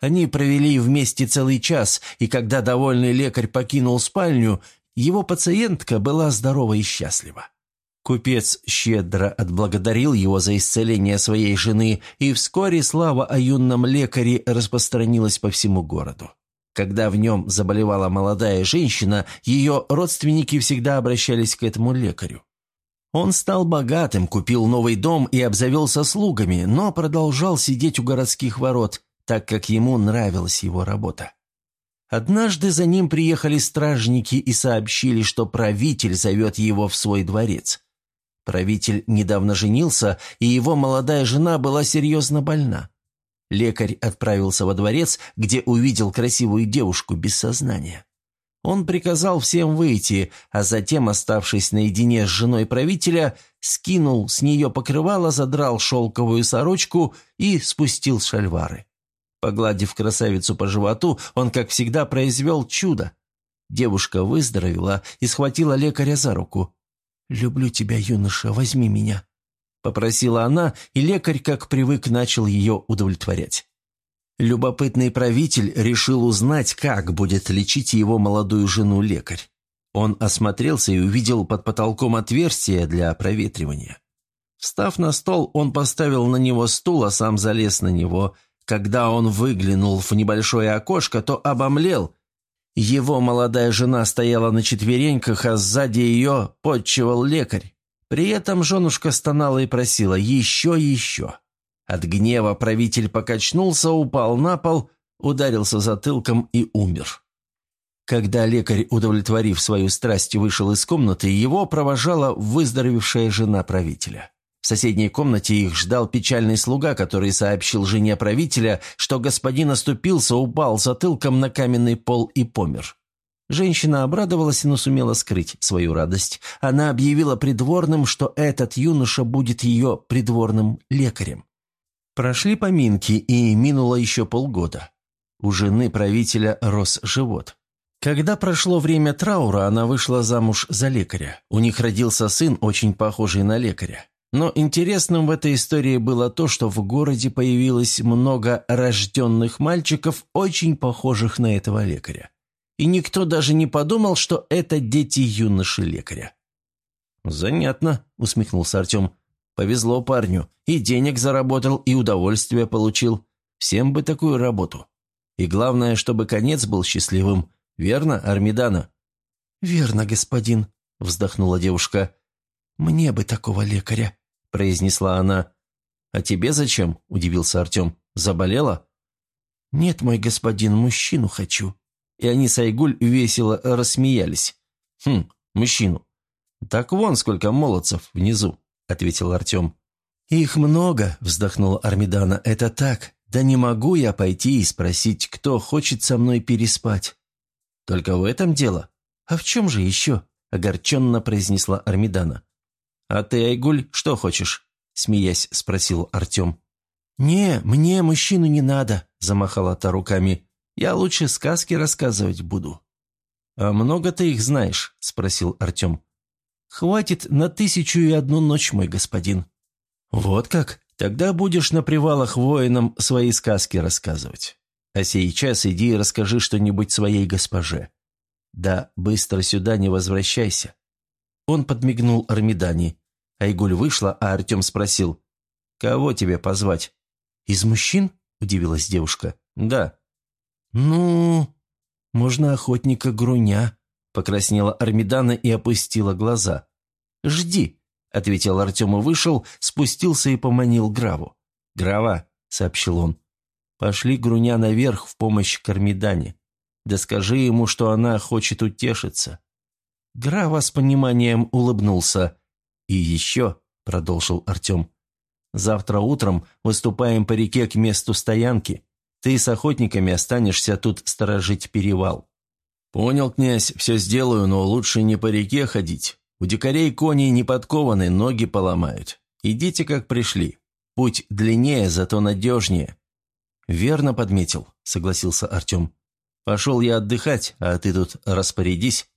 Они провели вместе целый час, и когда довольный лекарь покинул спальню, его пациентка была здорова и счастлива. Купец щедро отблагодарил его за исцеление своей жены, и вскоре слава о юном лекаре распространилась по всему городу. Когда в нем заболевала молодая женщина, ее родственники всегда обращались к этому лекарю. Он стал богатым, купил новый дом и обзавелся слугами, но продолжал сидеть у городских ворот, так как ему нравилась его работа. Однажды за ним приехали стражники и сообщили, что правитель зовет его в свой дворец. Правитель недавно женился, и его молодая жена была серьезно больна. Лекарь отправился во дворец, где увидел красивую девушку без сознания. Он приказал всем выйти, а затем, оставшись наедине с женой правителя, скинул с нее покрывало, задрал шелковую сорочку и спустил шальвары. Погладив красавицу по животу, он, как всегда, произвел чудо. Девушка выздоровела и схватила лекаря за руку. «Люблю тебя, юноша, возьми меня», Попросила она, и лекарь, как привык, начал ее удовлетворять. Любопытный правитель решил узнать, как будет лечить его молодую жену лекарь. Он осмотрелся и увидел под потолком отверстие для проветривания. Встав на стол, он поставил на него стул, а сам залез на него. Когда он выглянул в небольшое окошко, то обомлел. Его молодая жена стояла на четвереньках, а сзади ее подчевал лекарь. При этом женушка стонала и просила «еще, еще». От гнева правитель покачнулся, упал на пол, ударился затылком и умер. Когда лекарь, удовлетворив свою страсть, вышел из комнаты, его провожала выздоровевшая жена правителя. В соседней комнате их ждал печальный слуга, который сообщил жене правителя, что господин оступился, упал затылком на каменный пол и помер. Женщина обрадовалась, но сумела скрыть свою радость. Она объявила придворным, что этот юноша будет ее придворным лекарем. Прошли поминки, и минуло еще полгода. У жены правителя рос живот. Когда прошло время траура, она вышла замуж за лекаря. У них родился сын, очень похожий на лекаря. Но интересным в этой истории было то, что в городе появилось много рожденных мальчиков, очень похожих на этого лекаря и никто даже не подумал, что это дети юноши лекаря. «Занятно», — усмехнулся Артем. «Повезло парню. И денег заработал, и удовольствие получил. Всем бы такую работу. И главное, чтобы конец был счастливым. Верно, Армидана?» «Верно, господин», — вздохнула девушка. «Мне бы такого лекаря», — произнесла она. «А тебе зачем?» — удивился Артем. «Заболела?» «Нет, мой господин, мужчину хочу», и они с Айгуль весело рассмеялись. «Хм, мужчину». «Так вон сколько молодцев внизу», — ответил Артем. «Их много», — вздохнула Армидана. «Это так, Да не могу я пойти и спросить, кто хочет со мной переспать. Только в этом дело. А в чем же еще? Огорченно произнесла Армидана. А ты, Айгуль, что хочешь? Смеясь, спросил Артем. «Не, мне мужчину не надо», – замахала та руками. «Я лучше сказки рассказывать буду». «А много ты их знаешь?» – спросил Артем. «Хватит на тысячу и одну ночь, мой господин». «Вот как? Тогда будешь на привалах воинам свои сказки рассказывать. А сейчас иди и расскажи что-нибудь своей госпоже. Да, быстро сюда не возвращайся». Он подмигнул Армидане. Айгуль вышла, а Артем спросил, «Кого тебе позвать?» «Из мужчин?» – удивилась девушка. «Да». «Ну, можно охотника Груня», – покраснела Армидана и опустила глаза. «Жди», — ответил Артем и вышел, спустился и поманил Граву. «Грава», — сообщил он, — «пошли Груня наверх в помощь Кармидане. Да скажи ему, что она хочет утешиться». Грава с пониманием улыбнулся. «И еще», — продолжил Артем, — «завтра утром выступаем по реке к месту стоянки. Ты с охотниками останешься тут сторожить перевал». «Понял, князь, все сделаю, но лучше не по реке ходить. У дикарей кони не подкованы, ноги поломают. Идите, как пришли. Путь длиннее, зато надежнее». «Верно подметил», — согласился Артем. «Пошел я отдыхать, а ты тут распорядись».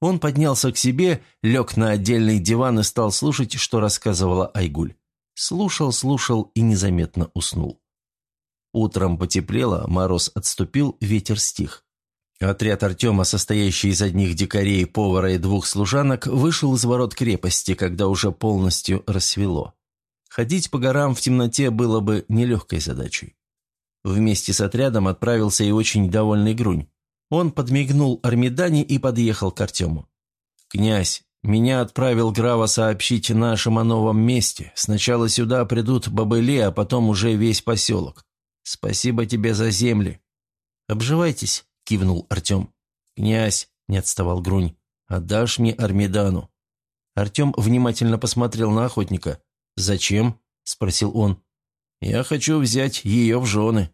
Он поднялся к себе, лег на отдельный диван и стал слушать, что рассказывала Айгуль. Слушал, слушал и незаметно уснул. Утром потеплело, мороз отступил, ветер стих. Отряд Артема, состоящий из одних дикарей, повара и двух служанок, вышел из ворот крепости, когда уже полностью рассвело. Ходить по горам в темноте было бы нелегкой задачей. Вместе с отрядом отправился и очень довольный Грунь. Он подмигнул Армидане и подъехал к Артему. «Князь, меня отправил Грава сообщить нашим о новом месте. Сначала сюда придут бобыли, а потом уже весь поселок. Спасибо тебе за земли. Обживайтесь». – кивнул Артем. «Князь», – не отставал Грунь, – «отдашь мне Армидану». Артем внимательно посмотрел на охотника. «Зачем?» – спросил он. «Я хочу взять ее в жены».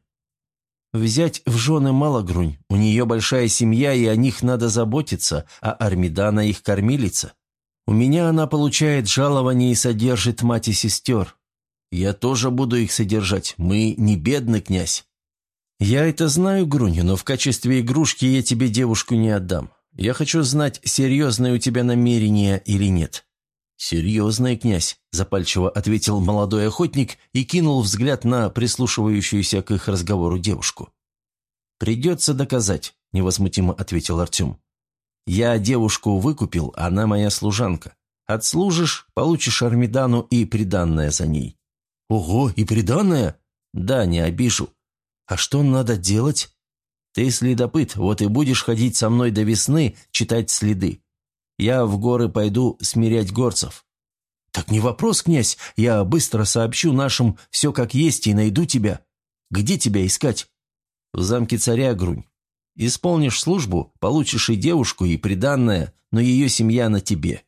«Взять в жены мало, Грунь. У нее большая семья, и о них надо заботиться, а Армидана их кормилица. У меня она получает жалование и содержит мать и сестер. Я тоже буду их содержать. Мы не бедный князь». «Я это знаю, Груня, но в качестве игрушки я тебе девушку не отдам. Я хочу знать, серьезное у тебя намерение или нет». «Серьезное, князь», – запальчиво ответил молодой охотник и кинул взгляд на прислушивающуюся к их разговору девушку. «Придется доказать», – невозмутимо ответил Артем. «Я девушку выкупил, она моя служанка. Отслужишь, получишь Армидану и приданное за ней». «Ого, и приданное?» «Да, не обижу. А что надо делать? Ты следопыт, вот и будешь ходить со мной до весны, читать следы. Я в горы пойду смирять горцев. Так не вопрос, князь, я быстро сообщу нашим все как есть и найду тебя. Где тебя искать? В замке царя Грунь. Исполнишь службу, получишь и девушку, и приданное, но ее семья на тебе.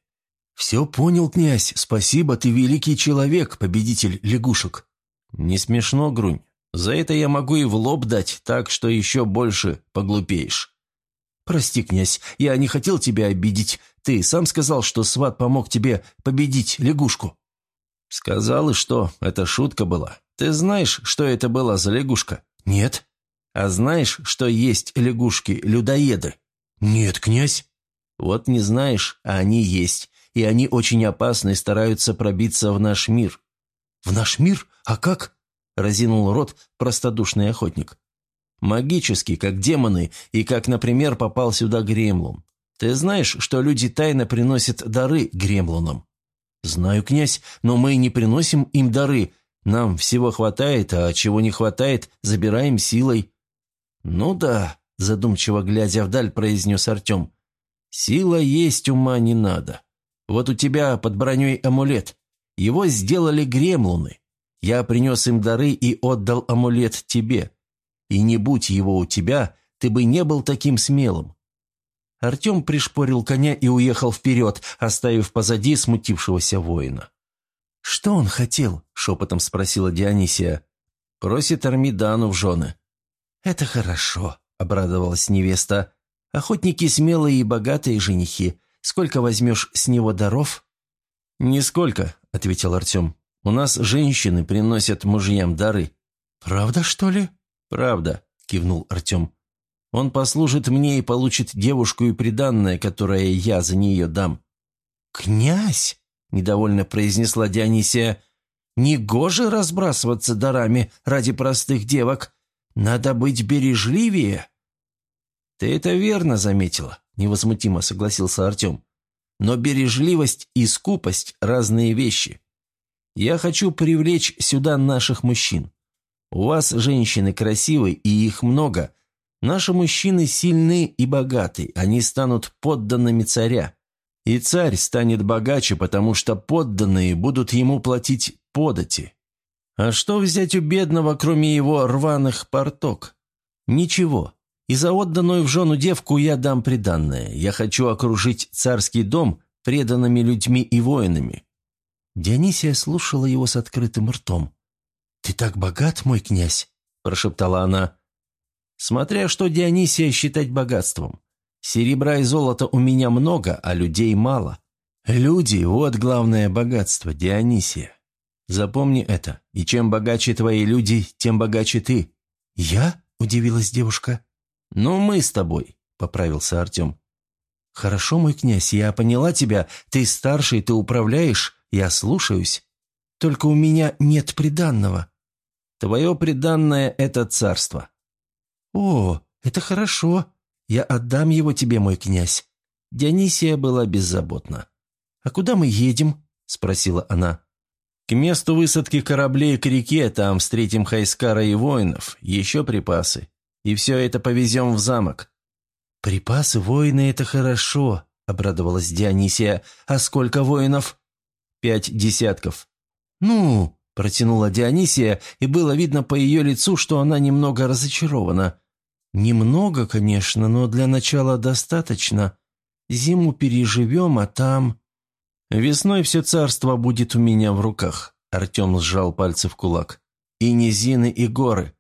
«Все понял, князь. Спасибо, ты великий человек, победитель лягушек». «Не смешно, Грунь. За это я могу и в лоб дать, так что еще больше поглупеешь. Прости, князь, я не хотел тебя обидеть. Ты сам сказал, что сват помог тебе победить лягушку. Сказал и что, это шутка была. Ты знаешь, что это была за лягушка? Нет. А знаешь, что есть лягушки-людоеды? Нет, князь. Вот не знаешь, а они есть, и они очень опасны и стараются пробиться в наш мир. В наш мир? А как? – разинул рот простодушный охотник. «Магический, как демоны, и как, например, попал сюда Гремлун. Ты знаешь, что люди тайно приносят дары Гремлунам?» «Знаю, князь, но мы не приносим им дары. Нам всего хватает, а чего не хватает, забираем силой». «Ну да», – задумчиво глядя вдаль, произнес Артем. «Сила есть, ума не надо. Вот у тебя под броней амулет. Его сделали гремлуны. Я принес им дары и отдал амулет тебе. И не будь его у тебя, ты бы не был таким смелым». Артем пришпорил коня и уехал вперед, оставив позади смутившегося воина. «Что он хотел?» – шепотом спросила Дионисия. Просит Армидану в жены». «Это хорошо», — обрадовалась невеста. «Охотники смелые и богатые женихи. Сколько возьмешь с него даров?» «Нисколько», — ответил Артем. «У нас женщины приносят мужьям дары». «Правда, что ли?» «Правда», — кивнул Артем. «Он послужит мне и получит девушку и приданное, которое я за нее дам». «Князь!» — недовольно произнесла Дионисия. «Негоже разбрасываться дарами ради простых девок. Надо быть бережливее». «Ты это верно заметила», — невозмутимо согласился Артем. «Но бережливость и скупость — разные вещи. Я хочу привлечь сюда наших мужчин. У вас женщины красивые, и их много. Наши мужчины сильны и богаты, они станут подданными царя. И царь станет богаче, потому что подданные будут ему платить подати. А что взять у бедного, кроме его рваных порток? Ничего. И за отданную в жену девку я дам приданное. Я хочу окружить царский дом преданными людьми и воинами». Дионисия слушала его с открытым ртом. «Ты так богат, мой князь?» – прошептала она. «Смотря что Дионисия считать богатством. Серебра и золота у меня много, а людей мало. Люди – вот главное богатство, Дионисия. Запомни это, и чем богаче твои люди, тем богаче ты». «Я?» – удивилась девушка. «Ну, мы с тобой», – поправился Артем. «Хорошо, мой князь, я поняла тебя. Ты старший, ты управляешь, я слушаюсь. Только у меня нет приданного». «Твое приданное – это царство». «О, это хорошо. Я отдам его тебе, мой князь». Дионисия была беззаботна. «А куда мы едем?» – спросила она. «К месту высадки кораблей к реке, там встретим Хайскара и воинов, еще припасы. И все это повезем в замок». «Припасы, воины – это хорошо», – обрадовалась Дионисия. «А сколько воинов?» «Пять десятков». «Ну», – протянула Дионисия, и было видно по ее лицу, что она немного разочарована. «Немного, конечно, но для начала достаточно. Зиму переживем, а там...» «Весной все царство будет у меня в руках», — Артем сжал пальцы в кулак. «И низины, и горы».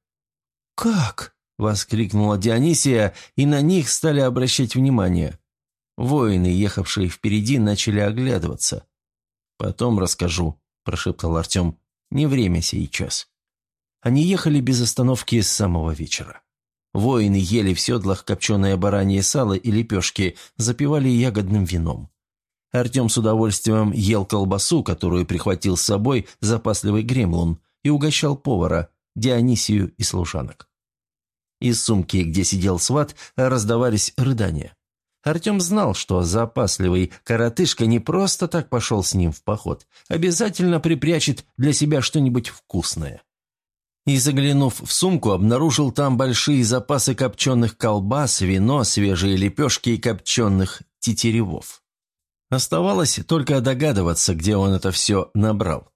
«Как?» — воскликнула Дионисия, и на них стали обращать внимание. Воины, ехавшие впереди, начали оглядываться. «Потом расскажу», — прошептал Артем. «Не время сейчас». Они ехали без остановки с самого вечера. Воины ели в седлах копченое баранье сало и лепешки, запивали ягодным вином. Артем с удовольствием ел колбасу, которую прихватил с собой запасливый гремлун, и угощал повара, Дионисию и служанок. Из сумки, где сидел сват, раздавались рыдания. Артем знал, что запасливый коротышка не просто так пошел с ним в поход, обязательно припрячет для себя что-нибудь вкусное и, заглянув в сумку, обнаружил там большие запасы копченых колбас, вино, свежие лепешки и копченых тетеревов. Оставалось только догадываться, где он это все набрал.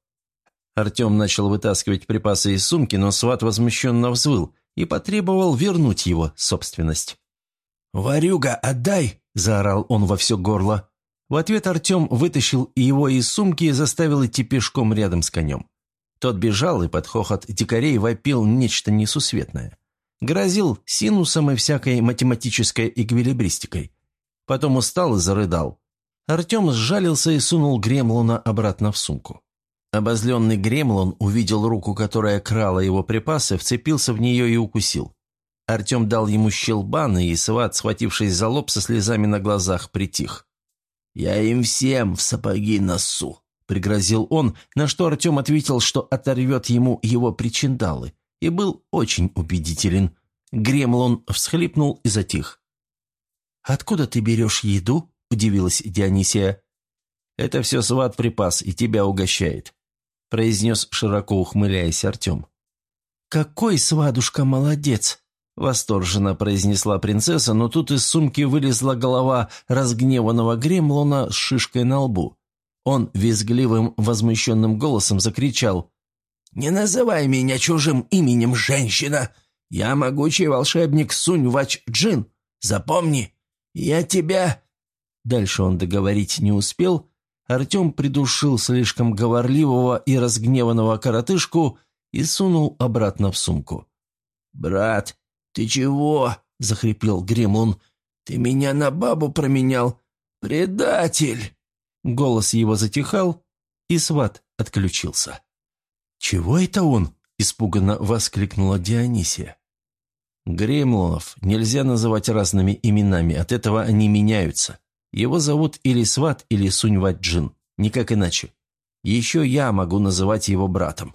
Артем начал вытаскивать припасы из сумки, но сват возмущенно взвыл и потребовал вернуть его собственность. «Варюга, отдай!» – заорал он во все горло. В ответ Артем вытащил его из сумки и заставил идти пешком рядом с конем. Тот бежал и под хохот дикарей вопил нечто несусветное. Грозил синусом и всякой математической эквилибристикой. Потом устал и зарыдал. Артем сжалился и сунул Гремлуна обратно в сумку. Обозленный Гремлун увидел руку, которая крала его припасы, вцепился в нее и укусил. Артем дал ему щелбан, и сват, схватившись за лоб со слезами на глазах, притих. «Я им всем в сапоги носу», – пригрозил он, на что Артем ответил, что оторвет ему его причиндалы, и был очень убедителен. Гремлон всхлипнул и затих. «Откуда ты берешь еду?» – удивилась Дионисия. «Это все сват-припас, и тебя угощает», – произнес, широко ухмыляясь Артем. «Какой свадушка молодец!» – восторженно произнесла принцесса, но тут из сумки вылезла голова разгневанного гремлона с шишкой на лбу. Он визгливым, возмущенным голосом закричал. «Не называй меня чужим именем, женщина! Я могучий волшебник Сунь-Вач-Джин! Запомни, я тебя...» Дальше он договорить не успел. Артем придушил слишком говорливого и разгневанного коротышку и сунул обратно в сумку. «Брат, ты чего?» – захрипел Гремлун. «Ты меня на бабу променял? Предатель!» Голос его затихал, и сват отключился. «Чего это он?» – испуганно воскликнула Дионисия. Гремлунов нельзя называть разными именами, от этого они меняются. Его зовут или Сват, или Суньваджин, никак иначе. Еще я могу называть его братом».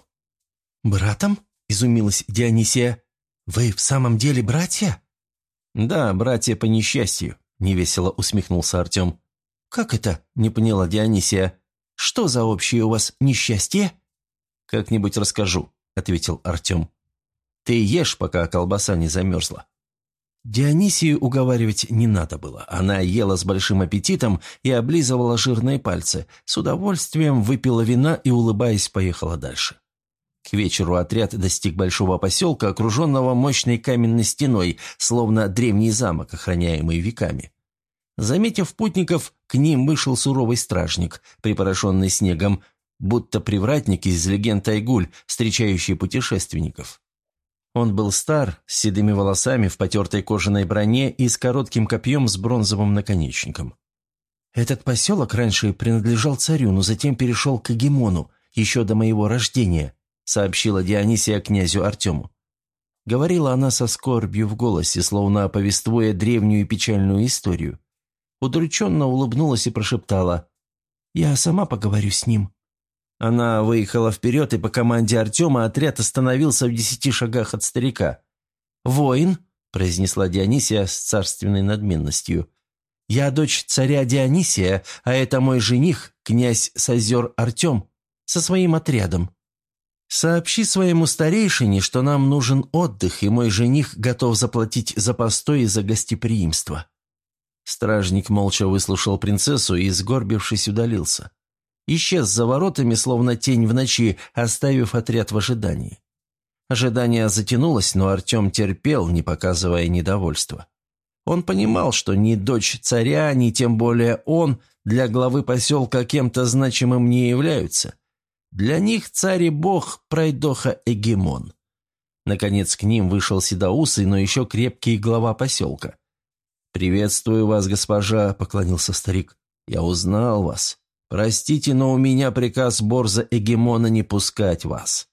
«Братом?» – изумилась Дионисия. «Вы в самом деле братья?» «Да, братья по несчастью», – невесело усмехнулся Артем. «Как это?» – не поняла Дионисия. «Что за общее у вас несчастье?» «Как-нибудь расскажу», – ответил Артем. Ты ешь, пока колбаса не замерзла». Дионисию уговаривать не надо было. Она ела с большим аппетитом и облизывала жирные пальцы, с удовольствием выпила вина и, улыбаясь, поехала дальше. К вечеру отряд достиг большого поселка, окруженного мощной каменной стеной, словно древний замок, охраняемый веками. Заметив путников, к ним вышел суровый стражник, припорошенный снегом, будто привратник из легенд Айгуль, встречающий путешественников. Он был стар, с седыми волосами, в потертой кожаной броне и с коротким копьем с бронзовым наконечником. «Этот поселок раньше принадлежал царю, но затем перешел к Гемону, еще до моего рождения», сообщила Дионисия князю Артему. Говорила она со скорбью в голосе, словно повествуя древнюю печальную историю. Удрученно улыбнулась и прошептала. «Я сама поговорю с ним». Она выехала вперед, и по команде Артема отряд остановился в десяти шагах от старика. «Воин», — произнесла Дионисия с царственной надменностью, — «я дочь царя Дионисия, а это мой жених, князь Созер Артем, со своим отрядом. Сообщи своему старейшине, что нам нужен отдых, и мой жених готов заплатить за постой и за гостеприимство». Стражник молча выслушал принцессу и, сгорбившись, удалился исчез за воротами, словно тень в ночи, оставив отряд в ожидании. Ожидание затянулось, но Артем терпел, не показывая недовольства. Он понимал, что ни дочь царя, ни тем более он для главы поселка кем-то значимым не являются. Для них царь и бог пройдоха Эгемон. Наконец к ним вышел седоусый, но еще крепкий глава поселка. «Приветствую вас, госпожа», — поклонился старик. «Я узнал вас. Простите, но у меня приказ Борза Эгемона не пускать вас».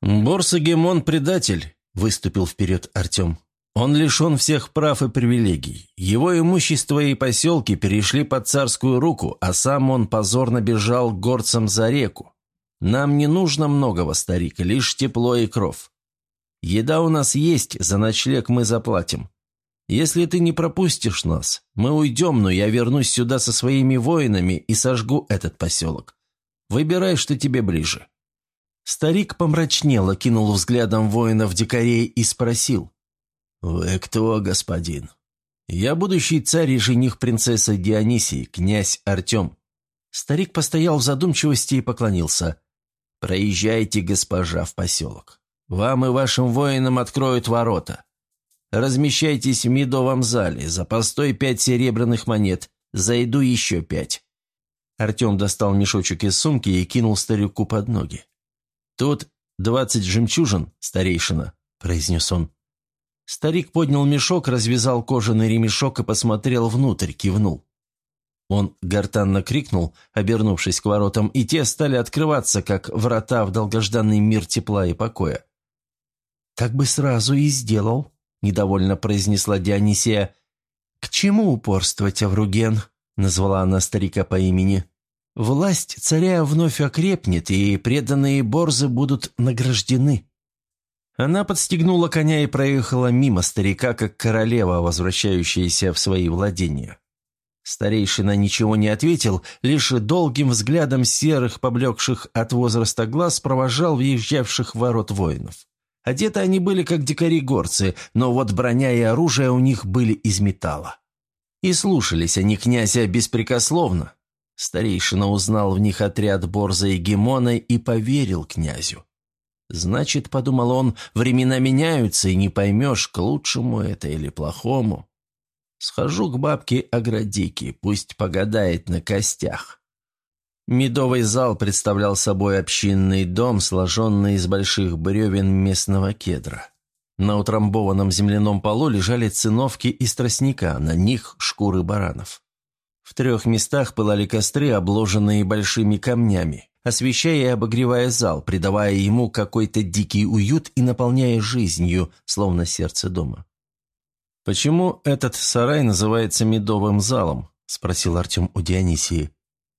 «Борс Эгемон – предатель», – выступил вперед Артем. «Он лишен всех прав и привилегий. Его имущество и поселки перешли под царскую руку, а сам он позорно бежал горцам за реку. Нам не нужно многого, старик, лишь тепло и кров. Еда у нас есть, за ночлег мы заплатим. Если ты не пропустишь нас, мы уйдем, но я вернусь сюда со своими воинами и сожгу этот поселок. Выбирай, что тебе ближе». Старик помрачнел, кинул взглядом воинов-дикарей и спросил. «Вы кто, господин?» «Я будущий царь и жених принцессы Дионисии, князь Артем». Старик постоял в задумчивости и поклонился. «Проезжайте, госпожа, в поселок. Вам и вашим воинам откроют ворота. Размещайтесь в медовом зале. За постой пять серебряных монет. За еду еще пять». Артем достал мешочек из сумки и кинул старику под ноги. «Тут двадцать жемчужин, старейшина», – произнес он. Старик поднял мешок, развязал кожаный ремешок и посмотрел внутрь, кивнул. Он гортанно крикнул, обернувшись к воротам, и те стали открываться, как врата в долгожданный мир тепла и покоя. «Так бы сразу и сделал», – недовольно произнесла Дионисия. «К чему упорствовать, Авруген?» – назвала она старика по имени. «Власть царя вновь окрепнет, и преданные борзы будут награждены». Она подстегнула коня и проехала мимо старика, как королева, возвращающаяся в свои владения. Старейшина ничего не ответил, лишь долгим взглядом серых, поблекших от возраста глаз провожал въезжавших в ворот воинов. Одеты они были как дикари-горцы, но вот броня и оружие у них были из металла. И слушались они князя беспрекословно. Старейшина узнал в них отряд Борза и Гемона и поверил князю. Значит, подумал он, времена меняются, и не поймешь, к лучшему это или плохому. Схожу к бабке Аградике, пусть погадает на костях. Медовый зал представлял собой общинный дом, сложенный из больших бревен местного кедра. На утрамбованном земляном полу лежали циновки из тростника, на них шкуры баранов. В трех местах пылали костры, обложенные большими камнями, освещая и обогревая зал, придавая ему какой-то дикий уют и наполняя жизнью, словно сердце дома. «Почему этот сарай называется медовым залом?» – спросил Артем у Дионисии.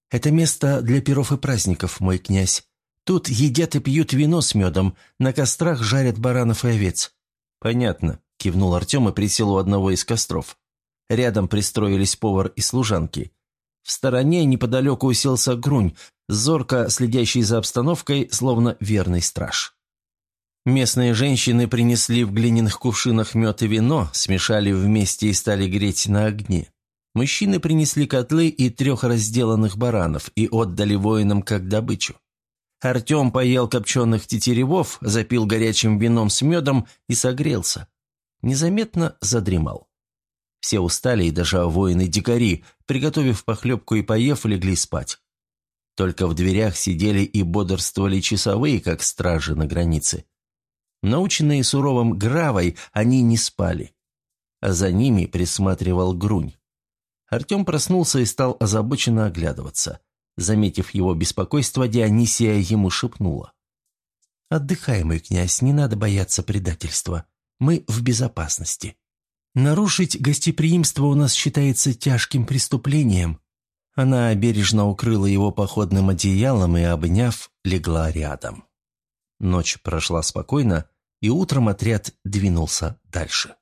«Это место для перов и праздников, мой князь. Тут едят и пьют вино с медом, на кострах жарят баранов и овец». «Понятно», – кивнул Артем и присел у одного из костров. Рядом пристроились повар и служанки. В стороне неподалеку уселся Грунь, зорко следящий за обстановкой, словно верный страж. Местные женщины принесли в глиняных кувшинах мед и вино, смешали вместе и стали греть на огне. Мужчины принесли котлы и трех разделанных баранов и отдали воинам как добычу. Артем поел копченых тетеревов, запил горячим вином с медом и согрелся. Незаметно задремал. Все устали, и даже воины-дикари, приготовив похлебку и поев, легли спать. Только в дверях сидели и бодрствовали часовые, как стражи на границе. Наученные суровым гравой, они не спали. А за ними присматривал Грунь. Артем проснулся и стал озабоченно оглядываться. Заметив его беспокойство, Дионисия ему шепнула. «Отдыхай, мой князь, не надо бояться предательства. Мы в безопасности». Нарушить гостеприимство у нас считается тяжким преступлением». Она бережно укрыла его походным одеялом и, обняв, легла рядом. Ночь прошла спокойно, и утром отряд двинулся дальше.